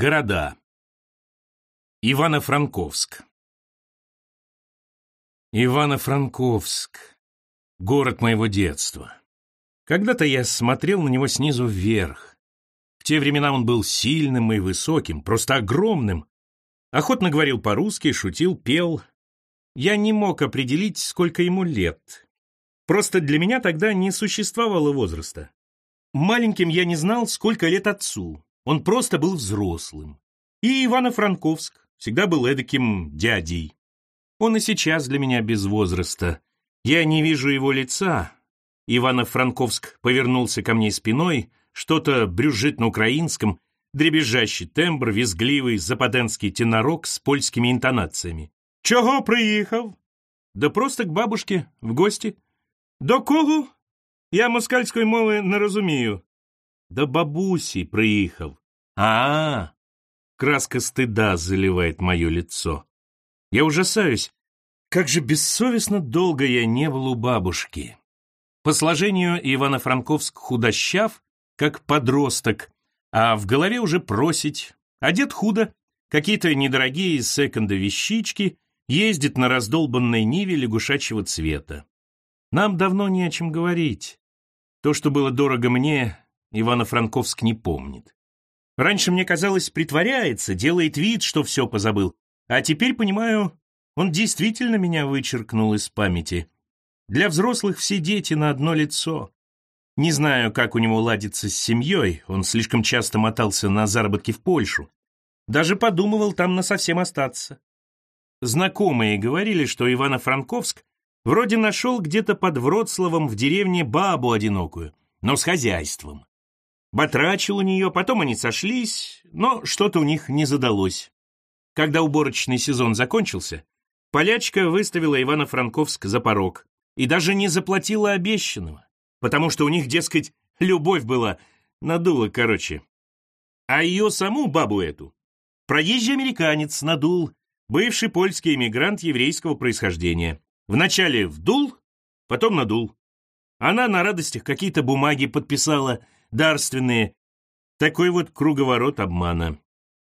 Города. Ивано-Франковск. Ивано-Франковск. Город моего детства. Когда-то я смотрел на него снизу вверх. В те времена он был сильным и высоким, просто огромным. Охотно говорил по-русски, шутил, пел. Я не мог определить, сколько ему лет. Просто для меня тогда не существовало возраста. Маленьким я не знал, сколько лет отцу. Он просто был взрослым. И Ивано-Франковск всегда был эдаким дядей. Он и сейчас для меня без возраста. Я не вижу его лица. Ивано-Франковск повернулся ко мне спиной, что-то брюзжит на украинском, дребезжащий тембр, визгливый западенский тенорок с польскими интонациями. «Чого приїхав?» «Да просто к бабушке, в гости». «До кого?» «Я москальської мови не розумію». «До бабуси приехал. А, -а, а Краска стыда заливает мое лицо. Я ужасаюсь. Как же бессовестно долго я не был у бабушки. По сложению Ивано-Франковск худощав, как подросток, а в голове уже просить. Одет худо, какие-то недорогие секонда вещички, ездит на раздолбанной ниве лягушачьего цвета. Нам давно не о чем говорить. То, что было дорого мне, Ивано-Франковск не помнит. Раньше мне казалось, притворяется, делает вид, что все позабыл. А теперь понимаю, он действительно меня вычеркнул из памяти. Для взрослых все дети на одно лицо. Не знаю, как у него ладится с семьей, он слишком часто мотался на заработки в Польшу. Даже подумывал там насовсем остаться. Знакомые говорили, что Ивано-Франковск вроде нашел где-то под Вроцлавом в деревне бабу одинокую, но с хозяйством. Батрачил у нее, потом они сошлись, но что-то у них не задалось. Когда уборочный сезон закончился, полячка выставила Ивано-Франковск за порог и даже не заплатила обещанного, потому что у них, дескать, любовь была, надула, короче. А ее саму бабу эту проезжий американец надул, бывший польский эмигрант еврейского происхождения. Вначале вдул, потом надул. Она на радостях какие-то бумаги подписала – дарственные. Такой вот круговорот обмана.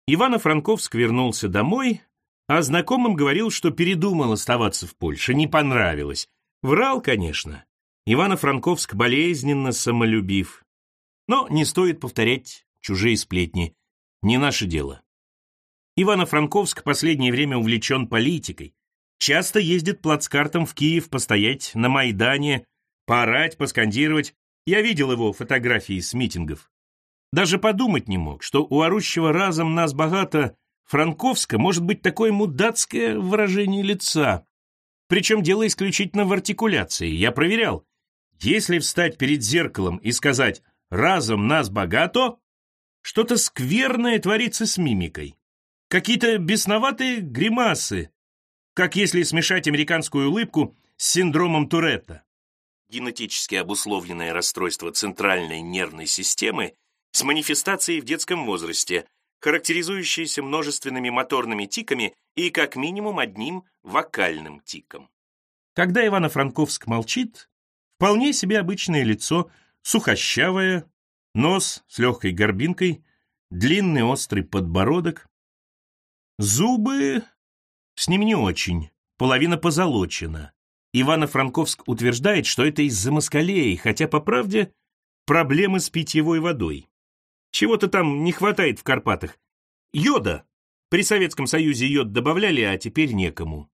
Ивано-Франковск вернулся домой, а знакомым говорил, что передумал оставаться в Польше, не понравилось. Врал, конечно. Ивано-Франковск болезненно самолюбив. Но не стоит повторять чужие сплетни. Не наше дело. Ивано-Франковск последнее время увлечен политикой. Часто ездит плацкартом в Киев постоять на Майдане, поорать, поскандировать, я видел его фотографии с митингов. Даже подумать не мог, что у орущего разом нас богато Франковска может быть такое мудацкое выражение лица. Причем дело исключительно в артикуляции. Я проверял. Если встать перед зеркалом и сказать «разом нас богато», что-то скверное творится с мимикой. Какие-то бесноватые гримасы, как если смешать американскую улыбку с синдромом Туретта генетически обусловленное расстройство центральной нервной системы с манифестацией в детском возрасте, характеризующееся множественными моторными тиками и как минимум одним вокальным тиком. Когда Ивано-Франковск молчит, вполне себе обычное лицо, сухощавое, нос с легкой горбинкой, длинный острый подбородок. Зубы с ним не очень, половина позолочена. Ивано-Франковск утверждает, что это из-за москалей, хотя, по правде, проблемы с питьевой водой. Чего-то там не хватает в Карпатах. Йода. При Советском Союзе йод добавляли, а теперь некому.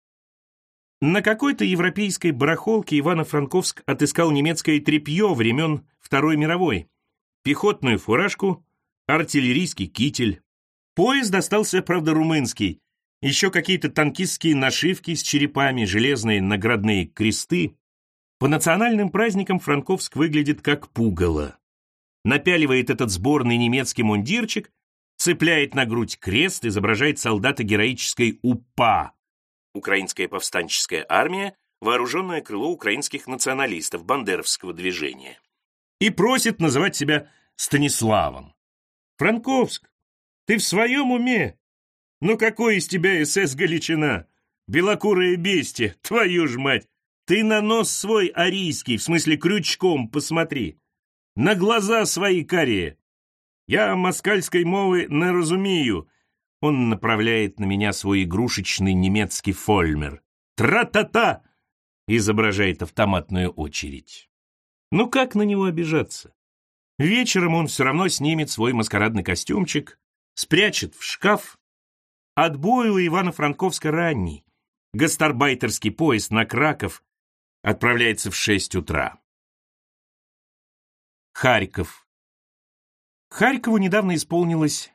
На какой-то европейской барахолке Ивано-Франковск отыскал немецкое тряпье времен Второй мировой, пехотную фуражку, артиллерийский китель. Поезд достался, правда, румынский, еще какие-то танкистские нашивки с черепами, железные наградные кресты. По национальным праздникам Франковск выглядит как пугало. Напяливает этот сборный немецкий мундирчик, цепляет на грудь крест, изображает солдата героической УПА, Украинская повстанческая армия, вооруженное крыло украинских националистов бандеровского движения, и просит называть себя Станиславом. «Франковск, ты в своем уме? Ну какой из тебя СС Галичина? Белокурое бестие, твою ж мать! Ты на нос свой арийский, в смысле крючком, посмотри. На глаза свои карие. Я москальской мовы не разумею. Он направляет на меня свой игрушечный немецкий фольмер. Тра-та-та! Изображает автоматную очередь. Ну как на него обижаться? Вечером он все равно снимет свой маскарадный костюмчик, спрячет в шкаф. Отбой у Ивана-Франковска ранний. Гастарбайтерский поезд на Краков отправляется в шесть утра. Харьков. Харькову недавно исполнилось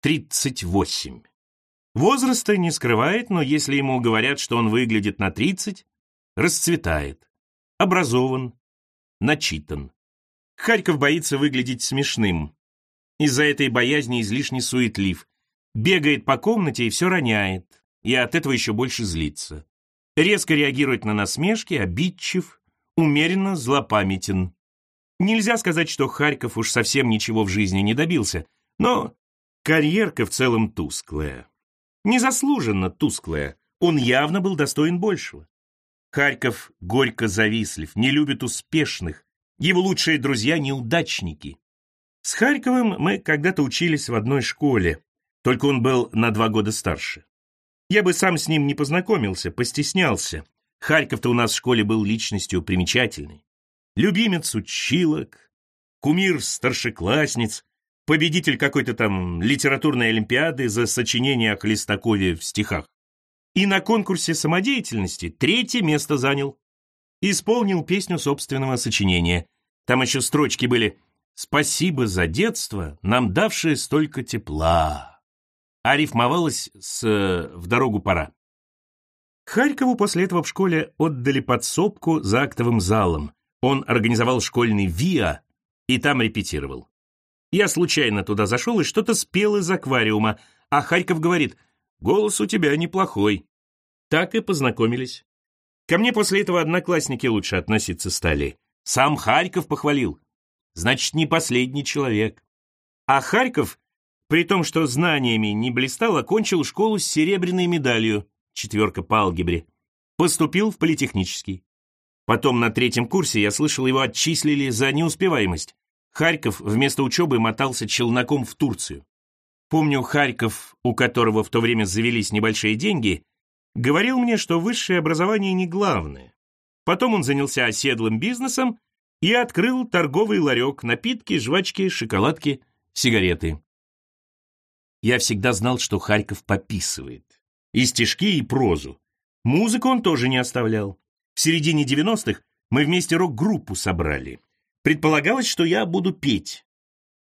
38. Возраста не скрывает, но если ему говорят, что он выглядит на 30, расцветает, образован, начитан. Харьков боится выглядеть смешным. Из-за этой боязни излишне суетлив. Бегает по комнате и все роняет, и от этого еще больше злится. Резко реагирует на насмешки, обидчив, умеренно злопамятен. Нельзя сказать, что Харьков уж совсем ничего в жизни не добился, но карьерка в целом тусклая. Незаслуженно тусклая, он явно был достоин большего. Харьков горько завистлив, не любит успешных, его лучшие друзья — неудачники. С Харьковым мы когда-то учились в одной школе, только он был на два года старше. Я бы сам с ним не познакомился, постеснялся. Харьков-то у нас в школе был личностью примечательной. Любимец училок, кумир старшеклассниц, победитель какой-то там литературной олимпиады за сочинение о Хлестакове в стихах. И на конкурсе самодеятельности третье место занял исполнил песню собственного сочинения. Там еще строчки были «Спасибо за детство, нам давшее столько тепла». А рифмовалось с «В дорогу пора». Харькову после этого в школе отдали подсобку за актовым залом. Он организовал школьный ВИА и там репетировал. Я случайно туда зашел и что-то спел из аквариума, а Харьков говорит, голос у тебя неплохой. Так и познакомились. Ко мне после этого одноклассники лучше относиться стали. Сам Харьков похвалил. Значит, не последний человек. А Харьков, при том, что знаниями не блистал, окончил школу с серебряной медалью, четверка по алгебре. Поступил в политехнический. Потом на третьем курсе, я слышал, его отчислили за неуспеваемость. Харьков вместо учебы мотался челноком в Турцию. Помню, Харьков, у которого в то время завелись небольшие деньги, говорил мне, что высшее образование не главное. Потом он занялся оседлым бизнесом и открыл торговый ларек, напитки, жвачки, шоколадки, сигареты. Я всегда знал, что Харьков пописывает. И стишки, и прозу. Музыку он тоже не оставлял. В середине 90-х мы вместе рок-группу собрали. Предполагалось, что я буду петь.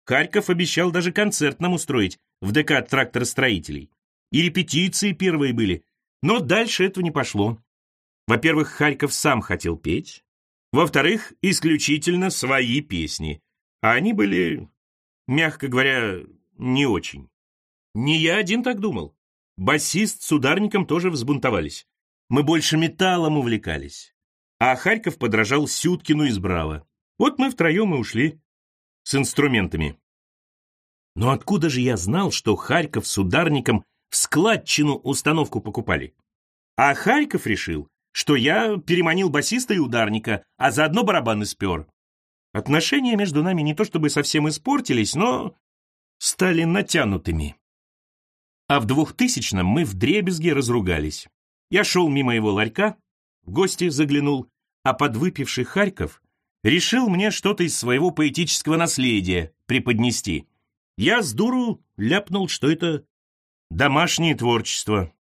Харьков обещал даже концерт нам устроить в ДК тракторостроителей. И репетиции первые были, но дальше этого не пошло. Во-первых, Харьков сам хотел петь. Во-вторых, исключительно свои песни. А они были, мягко говоря, не очень. Не я один так думал. Басист с ударником тоже взбунтовались. Мы больше металлом увлекались. А Харьков подражал Сюткину из Браво. Вот мы втроем и ушли с инструментами. Но откуда же я знал, что Харьков с ударником в складчину установку покупали. А Харьков решил, что я переманил басиста и ударника, а заодно барабаны спер. Отношения между нами не то чтобы совсем испортились, но стали натянутыми. А в двухтысячном мы в дребезге разругались. Я шел мимо его ларька, в гости заглянул, а подвыпивший Харьков решил мне что-то из своего поэтического наследия преподнести. Я с дуру ляпнул, что это Домашнее творчество.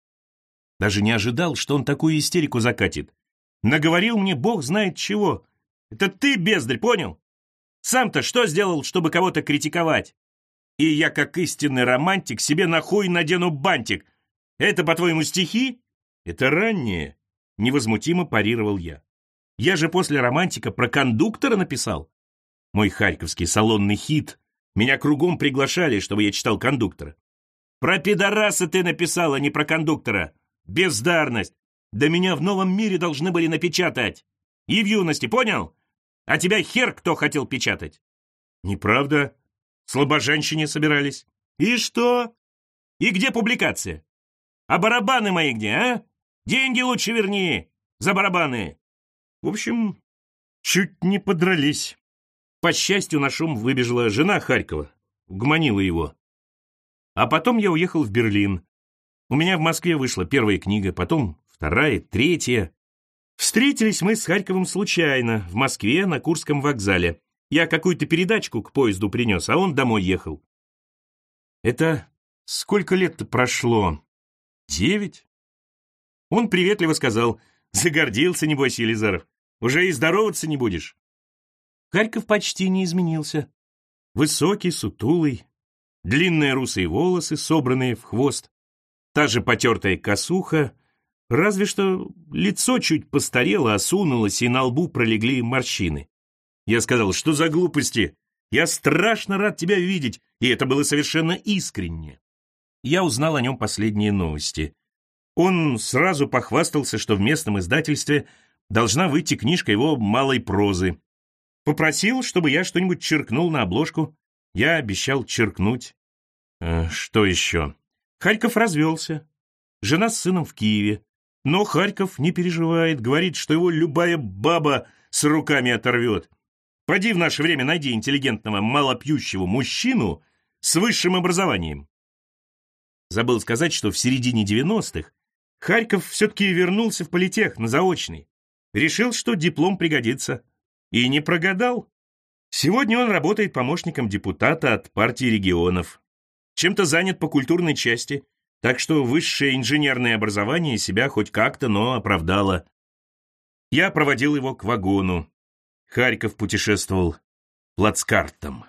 Даже не ожидал, что он такую истерику закатит. Наговорил мне бог знает чего. Это ты, бездарь, понял? Сам-то что сделал, чтобы кого-то критиковать? И я, как истинный романтик, себе на хуй надену бантик. Это, по-твоему, стихи? Это раннее. Невозмутимо парировал я. Я же после романтика про кондуктора написал. Мой харьковский салонный хит. Меня кругом приглашали, чтобы я читал кондуктора. Про пидораса ты написал, а не про кондуктора. Бездарность. Да меня в новом мире должны были напечатать. И в юности, понял? А тебя хер кто хотел печатать. Неправда. Слабоженщине собирались. И что? И где публикация? А барабаны мои где, а? Деньги лучше верни. За барабаны. В общем, чуть не подрались. По счастью, на шум выбежала жена Харькова. угомонило его. А потом я уехал в Берлин. У меня в Москве вышла первая книга, потом вторая, третья. Встретились мы с Харьковым случайно, в Москве, на Курском вокзале. Я какую-то передачку к поезду принес, а он домой ехал. Это сколько лет-то прошло? Девять? Он приветливо сказал, загордился, небось, Елизаров. Уже и здороваться не будешь. Харьков почти не изменился. Высокий, сутулый, длинные русые волосы, собранные в хвост, та же потертая косуха, разве что лицо чуть постарело, осунулось, и на лбу пролегли морщины. Я сказал, что за глупости? Я страшно рад тебя видеть, и это было совершенно искренне. Я узнал о нем последние новости. Он сразу похвастался, что в местном издательстве должна выйти книжка его малой прозы. Попросил, чтобы я что-нибудь черкнул на обложку. Я обещал черкнуть. Э, что еще? Харьков развелся. Жена с сыном в Киеве. Но Харьков не переживает, говорит, что его любая баба с руками оторвет. Пойди в наше время найди интеллигентного, малопьющего мужчину с высшим образованием. Забыл сказать, что в середине 90-х Харьков все-таки вернулся в политех на заочный. Решил, что диплом пригодится. И не прогадал. Сегодня он работает помощником депутата от партии регионов. Чем-то занят по культурной части, так что высшее инженерное образование себя хоть как-то, но оправдало. Я проводил его к вагону. Харьков путешествовал плацкартом.